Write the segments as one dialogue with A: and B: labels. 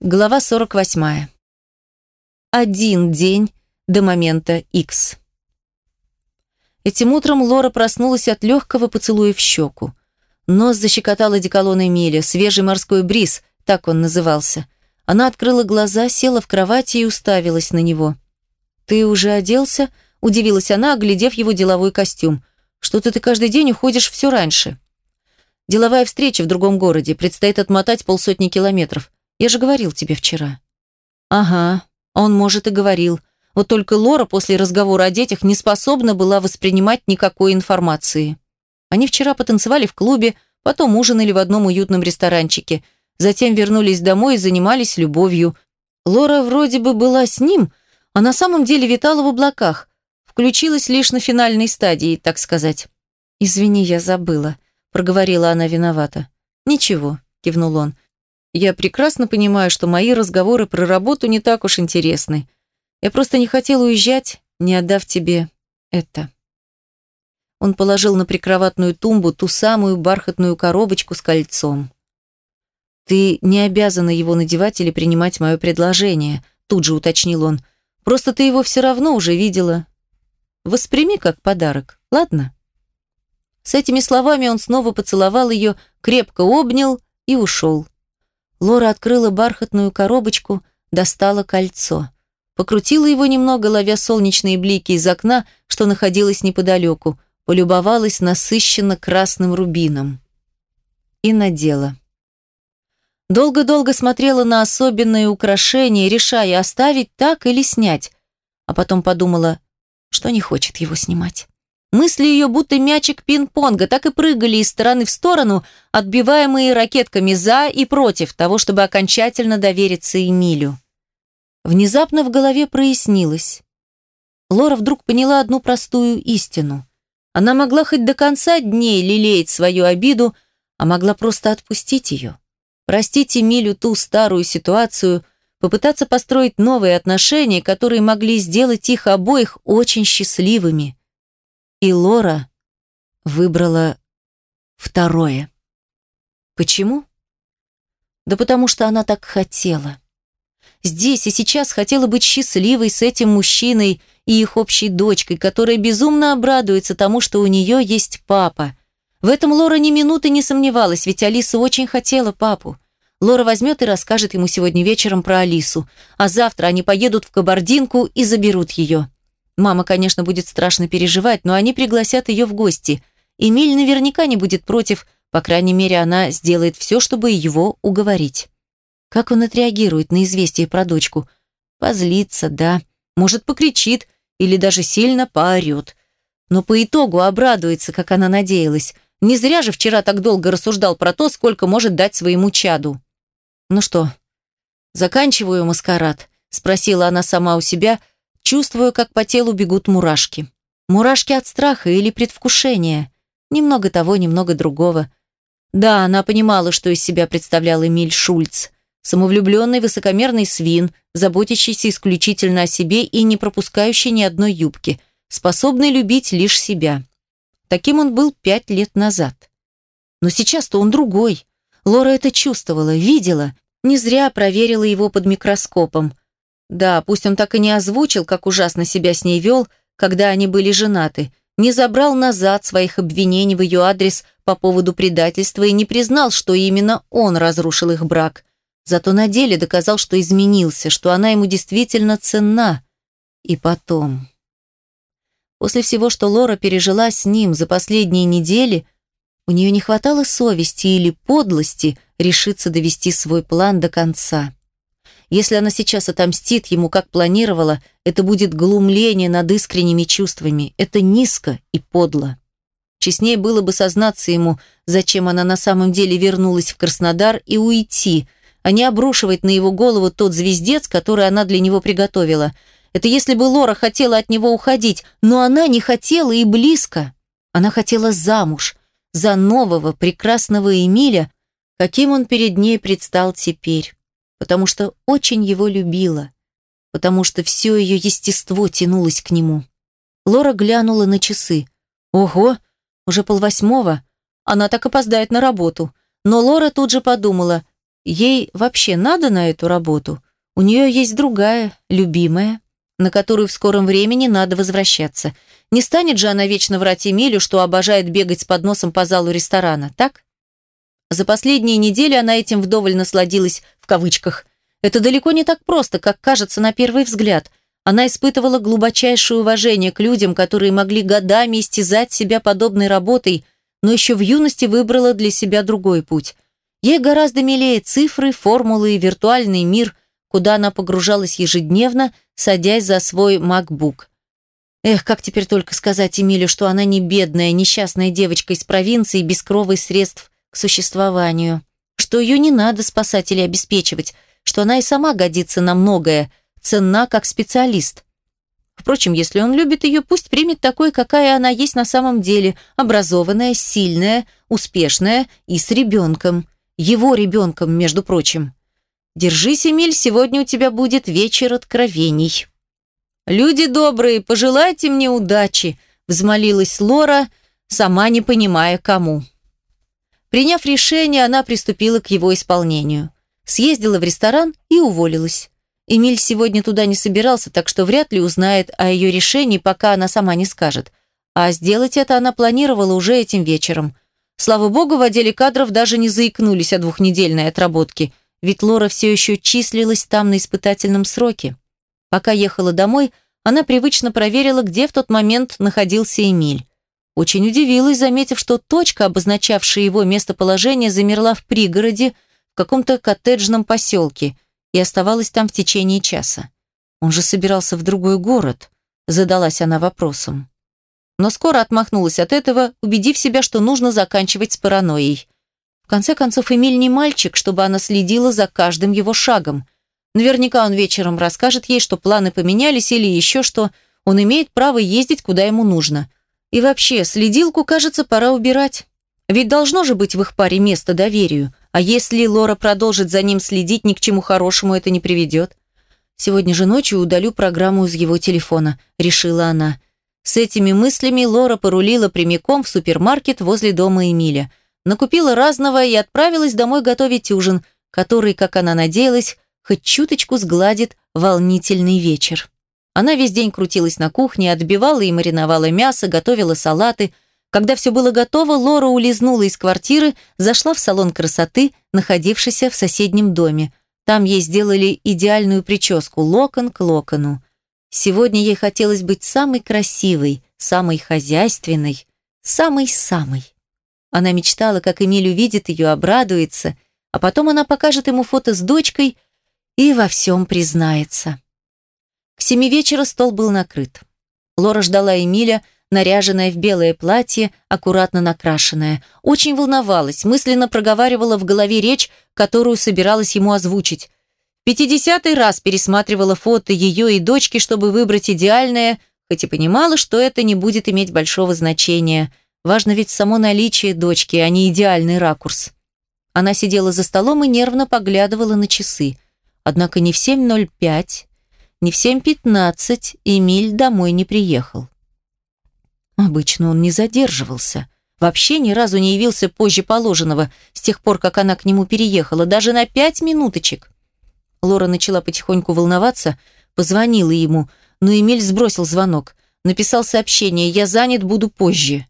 A: Глава 48. Один день до момента X. Этим утром Лора проснулась от легкого поцелуя в щеку. Нос защекотал одеколон Эмиля, свежий морской бриз, так он назывался. Она открыла глаза, села в кровати и уставилась на него. «Ты уже оделся?» – удивилась она, оглядев его деловой костюм. «Что-то ты каждый день уходишь все раньше». «Деловая встреча в другом городе, предстоит отмотать полсотни километров. Я же говорил тебе вчера». «Ага, он, может, и говорил. Вот только Лора после разговора о детях не способна была воспринимать никакой информации. Они вчера потанцевали в клубе, потом ужинали в одном уютном ресторанчике, затем вернулись домой и занимались любовью. Лора вроде бы была с ним, а на самом деле витала в облаках, включилась лишь на финальной стадии, так сказать. «Извини, я забыла», — проговорила она виновата. «Ничего», — кивнул он. «Я прекрасно понимаю, что мои разговоры про работу не так уж интересны. Я просто не хотел уезжать, не отдав тебе это. Он положил на прикроватную тумбу ту самую бархатную коробочку с кольцом. «Ты не обязана его надевать или принимать мое предложение», тут же уточнил он. «Просто ты его все равно уже видела. Восприми как подарок, ладно?» С этими словами он снова поцеловал ее, крепко обнял и ушел. Лора открыла бархатную коробочку, достала кольцо. Покрутила его немного, ловя солнечные блики из окна, что находилось неподалеку, полюбовалась насыщенно красным рубином. И надела. Долго-долго смотрела на особенное украшение, решая, оставить так или снять. А потом подумала, что не хочет его снимать. Мысли ее, будто мячик пинг-понга, так и прыгали из стороны в сторону, отбиваемые ракетками за и против того, чтобы окончательно довериться Эмилю. Внезапно в голове прояснилось. Лора вдруг поняла одну простую истину. Она могла хоть до конца дней лелеять свою обиду, а могла просто отпустить ее. Простить Эмилю ту старую ситуацию, попытаться построить новые отношения, которые могли сделать их обоих очень счастливыми. И Лора выбрала второе. Почему? Да потому что она так хотела здесь и сейчас хотела быть счастливой с этим мужчиной и их общей дочкой, которая безумно обрадуется тому, что у нее есть папа. В этом Лора ни минуты не сомневалась, ведь Алиса очень хотела папу. Лора возьмет и расскажет ему сегодня вечером про Алису, а завтра они поедут в Кабардинку и заберут ее. Мама, конечно, будет страшно переживать, но они пригласят ее в гости. Эмиль наверняка не будет против, по крайней мере, она сделает все, чтобы его уговорить. Как он отреагирует на известие про дочку? Позлится, да. Может, покричит или даже сильно поорет. Но по итогу обрадуется, как она надеялась. Не зря же вчера так долго рассуждал про то, сколько может дать своему чаду. «Ну что, заканчиваю маскарад?» – спросила она сама у себя, чувствуя, как по телу бегут мурашки. Мурашки от страха или предвкушения. Немного того, немного другого. Да, она понимала, что из себя представлял Эмиль Шульц самовлюбленный высокомерный свин, заботящийся исключительно о себе и не пропускающий ни одной юбки, способный любить лишь себя. Таким он был пять лет назад. Но сейчас-то он другой. Лора это чувствовала, видела, не зря проверила его под микроскопом. Да, пусть он так и не озвучил, как ужасно себя с ней вел, когда они были женаты, не забрал назад своих обвинений в ее адрес по поводу предательства и не признал, что именно он разрушил их брак. Зато на деле доказал, что изменился, что она ему действительно ценна. И потом... После всего, что Лора пережила с ним за последние недели, у нее не хватало совести или подлости решиться довести свой план до конца. Если она сейчас отомстит ему, как планировала, это будет глумление над искренними чувствами. Это низко и подло. Честнее было бы сознаться ему, зачем она на самом деле вернулась в Краснодар и уйти, а не обрушивать на его голову тот звездец, который она для него приготовила. Это если бы Лора хотела от него уходить, но она не хотела и близко. Она хотела замуж, за нового прекрасного Эмиля, каким он перед ней предстал теперь, потому что очень его любила, потому что все ее естество тянулось к нему. Лора глянула на часы. Ого, уже полвосьмого. Она так опоздает на работу. Но Лора тут же подумала, ей вообще надо на эту работу? У нее есть другая, любимая, на которую в скором времени надо возвращаться. Не станет же она вечно врать Эмилю, что обожает бегать с подносом по залу ресторана, так? За последние недели она этим вдоволь насладилась в кавычках. Это далеко не так просто, как кажется на первый взгляд. Она испытывала глубочайшее уважение к людям, которые могли годами истязать себя подобной работой, но еще в юности выбрала для себя другой путь. Ей гораздо милее цифры, формулы и виртуальный мир, куда она погружалась ежедневно, садясь за свой MacBook. Эх, как теперь только сказать Эмилю, что она не бедная, несчастная девочка из провинции без крова и средств существованию, что ее не надо спасать или обеспечивать, что она и сама годится на многое, ценна как специалист. Впрочем, если он любит ее, пусть примет такой, какая она есть на самом деле, образованная, сильная, успешная и с ребенком. Его ребенком, между прочим. Держись, Эмиль, сегодня у тебя будет вечер откровений. «Люди добрые, пожелайте мне удачи», – взмолилась Лора, сама не понимая, кому. Приняв решение, она приступила к его исполнению. Съездила в ресторан и уволилась. Эмиль сегодня туда не собирался, так что вряд ли узнает о ее решении, пока она сама не скажет. А сделать это она планировала уже этим вечером. Слава богу, в отделе кадров даже не заикнулись о двухнедельной отработке, ведь Лора все еще числилась там на испытательном сроке. Пока ехала домой, она привычно проверила, где в тот момент находился Эмиль. Очень удивилась, заметив, что точка, обозначавшая его местоположение, замерла в пригороде, в каком-то коттеджном поселке, и оставалась там в течение часа. Он же собирался в другой город, задалась она вопросом. Но скоро отмахнулась от этого, убедив себя, что нужно заканчивать с паранойей. В конце концов, Эмиль не мальчик, чтобы она следила за каждым его шагом – Наверняка он вечером расскажет ей, что планы поменялись или еще что. Он имеет право ездить, куда ему нужно. И вообще, следилку, кажется, пора убирать. Ведь должно же быть в их паре место доверию. А если Лора продолжит за ним следить, ни к чему хорошему это не приведет. Сегодня же ночью удалю программу из его телефона, решила она. С этими мыслями Лора порулила прямиком в супермаркет возле дома Эмиля. Накупила разного и отправилась домой готовить ужин, который, как она надеялась, хоть чуточку сгладит волнительный вечер. Она весь день крутилась на кухне, отбивала и мариновала мясо, готовила салаты. Когда все было готово, Лора улизнула из квартиры, зашла в салон красоты, находившийся в соседнем доме. Там ей сделали идеальную прическу, локон к локону. Сегодня ей хотелось быть самой красивой, самой хозяйственной, самой-самой. Она мечтала, как Эмиль увидит ее, обрадуется, а потом она покажет ему фото с дочкой – и во всем признается. К семи вечера стол был накрыт. Лора ждала Эмиля, наряженная в белое платье, аккуратно накрашенная. Очень волновалась, мысленно проговаривала в голове речь, которую собиралась ему озвучить. Пятидесятый раз пересматривала фото ее и дочки, чтобы выбрать идеальное, хоть и понимала, что это не будет иметь большого значения. Важно ведь само наличие дочки, а не идеальный ракурс. Она сидела за столом и нервно поглядывала на часы. Однако ни в 7.05, ни в 7.15 Эмиль домой не приехал. Обычно он не задерживался. Вообще ни разу не явился позже положенного, с тех пор, как она к нему переехала, даже на пять минуточек. Лора начала потихоньку волноваться, позвонила ему, но Эмиль сбросил звонок. Написал сообщение «Я занят, буду позже».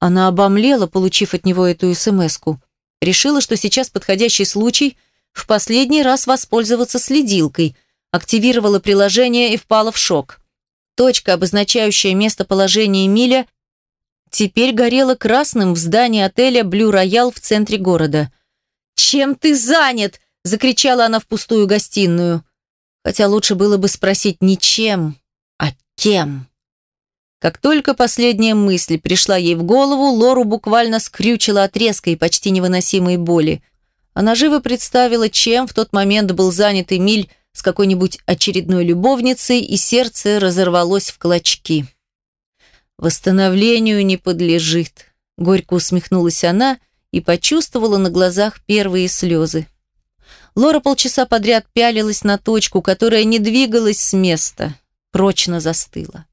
A: Она обомлела, получив от него эту СМС-ку. Решила, что сейчас подходящий случай – в последний раз воспользоваться следилкой, активировала приложение и впала в шок. Точка, обозначающая местоположение Миля, теперь горела красным в здании отеля «Блю Роял» в центре города. «Чем ты занят?» – закричала она в пустую гостиную. Хотя лучше было бы спросить не чем, а кем. Как только последняя мысль пришла ей в голову, Лору буквально скрючила от резкой, почти невыносимой боли. Она живо представила, чем в тот момент был занят Эмиль с какой-нибудь очередной любовницей, и сердце разорвалось в клочки. «Восстановлению не подлежит», — горько усмехнулась она и почувствовала на глазах первые слезы. Лора полчаса подряд пялилась на точку, которая не двигалась с места, прочно застыла.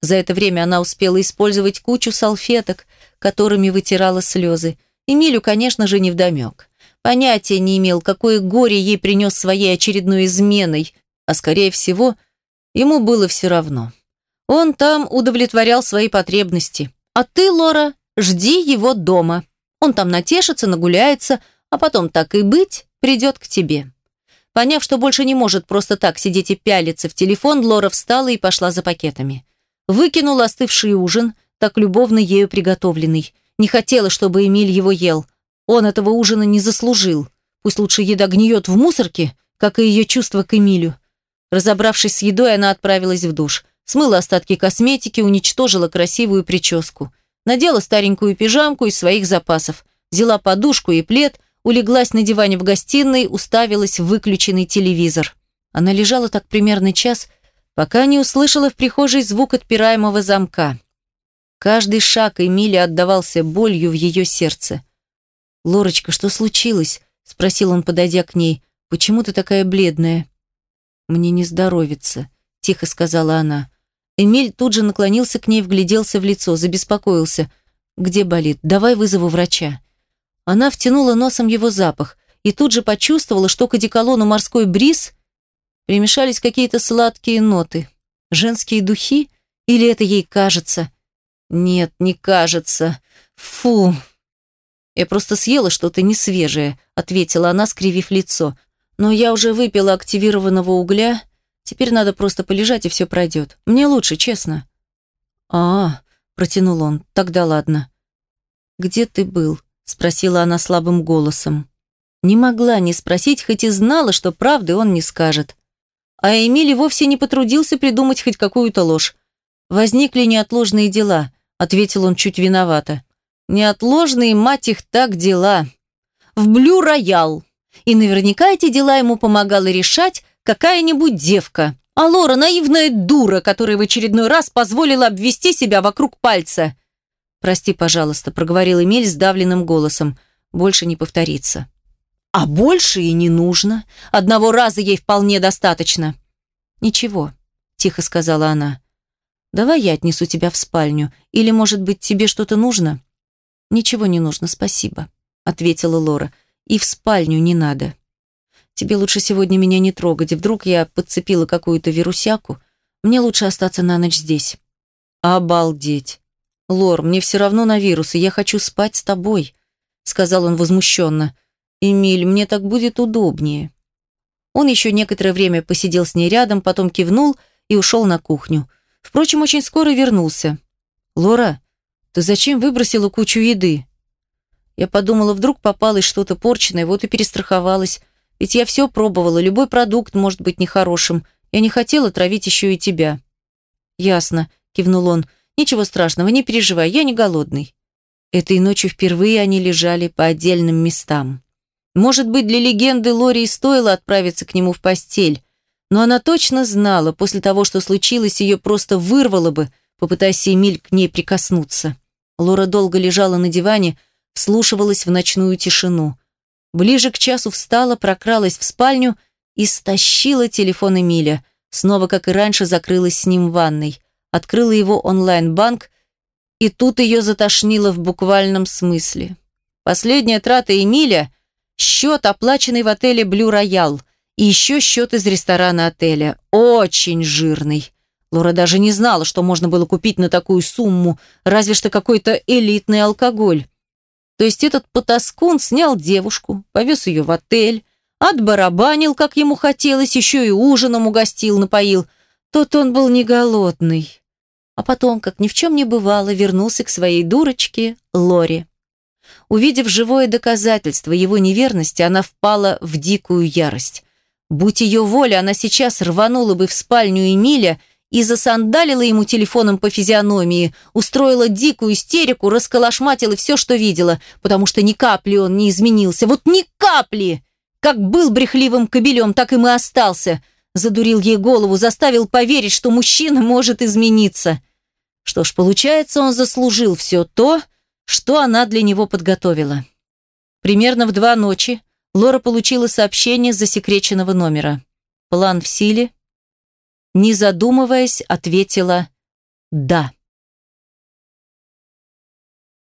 A: За это время она успела использовать кучу салфеток, которыми вытирала слезы. Эмилю, конечно же, невдомек. Понятия не имел, какое горе ей принес своей очередной изменой, а скорее всего, ему было все равно. Он там удовлетворял свои потребности. А ты, Лора, жди его дома. Он там натешится, нагуляется, а потом, так и быть, придет к тебе. Поняв, что больше не может просто так сидеть и пялиться в телефон, Лора встала и пошла за пакетами. Выкинула остывший ужин, так любовно ею приготовленный. Не хотела, чтобы Эмиль его ел. Он этого ужина не заслужил. Пусть лучше еда гниет в мусорке, как и ее чувство к Эмилю. Разобравшись с едой, она отправилась в душ. Смыла остатки косметики, уничтожила красивую прическу. Надела старенькую пижамку из своих запасов. Взяла подушку и плед, улеглась на диване в гостиной, уставилась в выключенный телевизор. Она лежала так примерно час, пока не услышала в прихожей звук отпираемого замка. Каждый шаг Эмили отдавался болью в ее сердце. «Лорочка, что случилось?» – спросил он, подойдя к ней. «Почему ты такая бледная?» «Мне не здоровится», – тихо сказала она. Эмиль тут же наклонился к ней, вгляделся в лицо, забеспокоился. «Где болит? Давай вызову врача». Она втянула носом его запах и тут же почувствовала, что к одеколону «Морской бриз» примешались какие-то сладкие ноты. Женские духи? Или это ей кажется? Нет, не кажется. Фу. Я просто съела что-то несвежее, ответила она, скривив лицо. Но я уже выпила активированного угля. Теперь надо просто полежать, и все пройдет. Мне лучше, честно. А, протянул он. Тогда ладно. Где ты был? спросила она слабым голосом. Не могла не спросить, хоть и знала, что правды он не скажет. А Эмили вовсе не потрудился придумать хоть какую-то ложь. «Возникли неотложные дела», — ответил он чуть виновато. «Неотложные, мать их, так дела. В Блю-Роял. И наверняка эти дела ему помогала решать какая-нибудь девка. А Лора наивная дура, которая в очередной раз позволила обвести себя вокруг пальца. «Прости, пожалуйста», — проговорил Эмиль сдавленным голосом. «Больше не повторится». «А больше и не нужно. Одного раза ей вполне достаточно». «Ничего», — тихо сказала она. «Давай я отнесу тебя в спальню. Или, может быть, тебе что-то нужно?» «Ничего не нужно, спасибо», — ответила Лора. «И в спальню не надо. Тебе лучше сегодня меня не трогать. Вдруг я подцепила какую-то вирусяку. Мне лучше остаться на ночь здесь». «Обалдеть!» «Лор, мне все равно на вирусы, я хочу спать с тобой», сказал он возмущенно. «Эмиль, мне так будет удобнее». Он еще некоторое время посидел с ней рядом, потом кивнул и ушел на кухню. Впрочем, очень скоро вернулся. «Лора, ты зачем выбросила кучу еды?» Я подумала, вдруг попалось что-то порченное, вот и перестраховалась. Ведь я все пробовала, любой продукт может быть нехорошим. Я не хотела травить еще и тебя. «Ясно», — кивнул он, — «Ничего страшного, не переживай, я не голодный». Этой ночью впервые они лежали по отдельным местам. Может быть, для легенды Лори стоило отправиться к нему в постель, но она точно знала, после того, что случилось, ее просто вырвало бы, попытаясь Эмиль к ней прикоснуться. Лора долго лежала на диване, вслушивалась в ночную тишину. Ближе к часу встала, прокралась в спальню и стащила телефон Эмиля. Снова, как и раньше, закрылась с ним в ванной открыла его онлайн-банк, и тут ее затошнило в буквальном смысле. Последняя трата Эмиля – счет, оплаченный в отеле «Блю Роял», и еще счет из ресторана отеля. Очень жирный. Лора даже не знала, что можно было купить на такую сумму, разве что какой-то элитный алкоголь. То есть этот потаскун снял девушку, повез ее в отель, отбарабанил, как ему хотелось, еще и ужином угостил, напоил – тот он был не голодный. А потом, как ни в чем не бывало, вернулся к своей дурочке Лоре. Увидев живое доказательство его неверности, она впала в дикую ярость. Будь ее воля, она сейчас рванула бы в спальню Эмиля и засандалила ему телефоном по физиономии, устроила дикую истерику, расколошматила все, что видела, потому что ни капли он не изменился. Вот ни капли! Как был брехливым кобелем, так и остался – задурил ей голову, заставил поверить, что мужчина может измениться. Что ж, получается, он заслужил все то, что она для него подготовила. Примерно в два ночи Лора получила сообщение с засекреченного номера. План в силе. Не задумываясь, ответила «да».